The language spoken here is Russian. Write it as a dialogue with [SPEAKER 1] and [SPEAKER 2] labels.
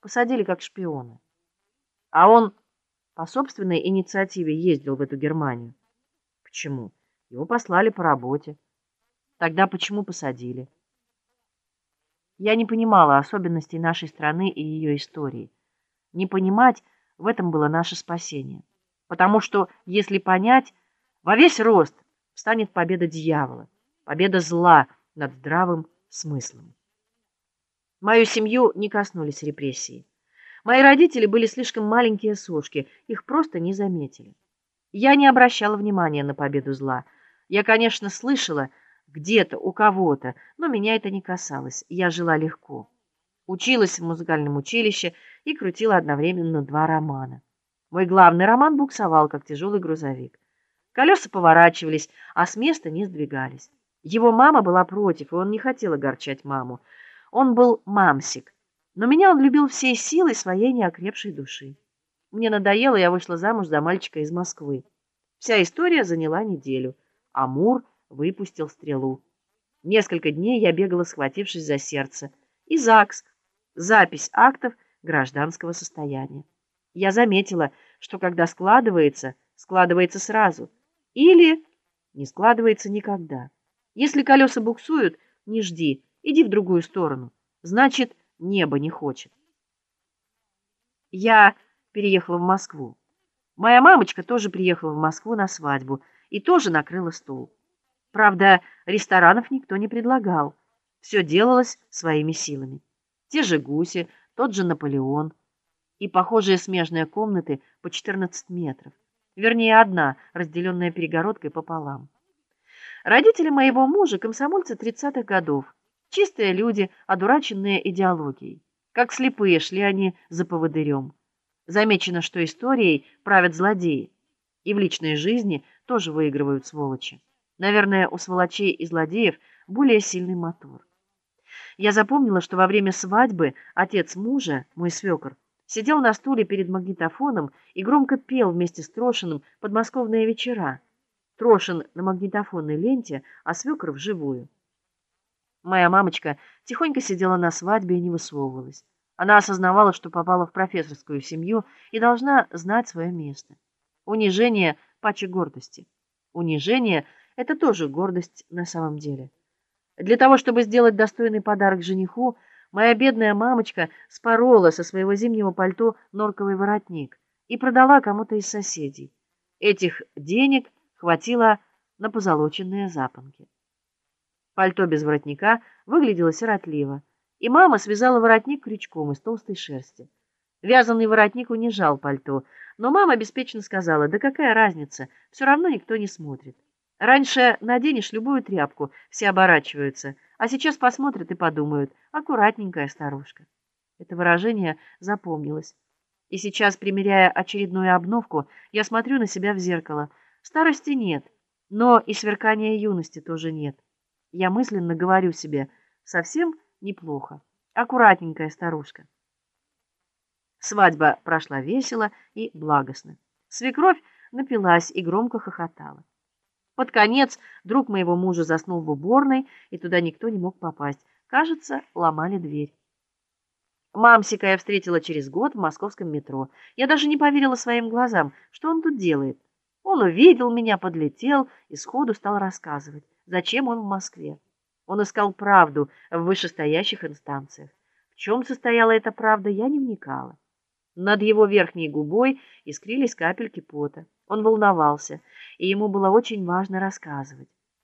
[SPEAKER 1] Посадили как шпиона. А он по собственной инициативе ездил в эту Германию. Почему? Его послали по работе. Тогда почему посадили? Я не понимала особенностей нашей страны и ее истории. Не понимать в этом было наше спасение. Потому что, если понять, во весь рост станет победа дьявола, победа зла над здравым смыслом. Мою семью не коснулись репрессии. Мои родители были слишком маленькие сошки, их просто не заметили. Я не обращала внимания на победу зла. Я, конечно, слышала где-то у кого-то, но меня это не касалось. Я жила легко. Училась в музыкальном училище и крутила одновременно два романа. Мой главный роман буксовал, как тяжелый грузовик. Колеса поворачивались, а с места не сдвигались. Его мама была против, и он не хотел огорчать маму. Он был мамсик, но меня он любил всей силой своей неокрепшей души. Мне надоело, я вышла замуж за мальчика из Москвы. Вся история заняла неделю. Амур выпустил стрелу. Несколько дней я бегала, схватившись за сердце. И ЗАГС, запись актов гражданского состояния. Я заметила, что когда складывается, складывается сразу, или не складывается никогда. Если колеса буксуют, не жди, Иди в другую сторону. Значит, небо не хочет. Я переехала в Москву. Моя мамочка тоже приехала в Москву на свадьбу и тоже накрыла стол. Правда, ресторанов никто не предлагал. Все делалось своими силами. Те же гуси, тот же Наполеон и похожие смежные комнаты по 14 метров. Вернее, одна, разделенная перегородкой пополам. Родители моего мужа комсомольцы 30-х годов. Чистые люди, одураченные идеологией. Как слепые шли они за поводырем. Замечено, что историей правят злодеи. И в личной жизни тоже выигрывают сволочи. Наверное, у сволочей и злодеев более сильный мотор. Я запомнила, что во время свадьбы отец мужа, мой свекор, сидел на стуле перед магнитофоном и громко пел вместе с Трошиным подмосковные вечера. Трошин на магнитофонной ленте, а свекор вживую. Моя мамочка тихонько сидела на свадьбе и не высовывалась. Она осознавала, что попала в профессорскую семью и должна знать свое место. Унижение паче гордости. Унижение — это тоже гордость на самом деле. Для того, чтобы сделать достойный подарок жениху, моя бедная мамочка спорола со своего зимнего пальто норковый воротник и продала кому-то из соседей. Этих денег хватило на позолоченные запонки. Пальто без воротника выглядело сиротливо, и мама связала воротник крючком из толстой шерсти. Вязаный воротник унижал пальто, но мама беспечно сказала: "Да какая разница? Все равно никто не смотрит. Раньше наденешь любую тряпку, все оборачиваются, а сейчас посмотрят и подумают: аккуратненькая старушка". Это выражение запомнилось. И сейчас, примеряя очередную обновку, я смотрю на себя в зеркало. Старости нет, но и сверкания юности тоже нет. Я мысленно говорю себе: совсем неплохо. Аккуратненькая старушка. Свадьба прошла весело и благостно. Свекровь напилась и громко хохотала. Под конец друг моего мужа заснул в уборной, и туда никто не мог попасть. Кажется, ломали дверь. Мамсика я встретила через год в московском метро. Я даже не поверила своим глазам, что он тут делает. Он увидел меня, подлетел и сходу стал рассказывать. Зачем он в Москве? Он искал правду в вышестоящих инстанциях. В чем состояла эта правда, я не вникала. Над его верхней губой искрились капельки пота. Он волновался, и ему было очень важно рассказывать.